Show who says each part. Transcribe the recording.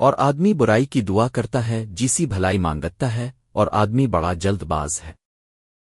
Speaker 1: اور آدمی برائی کی دعا کرتا ہے، جیسی بھلائی مانگتا ہے، اور آدمی بڑا جلد باز ہے۔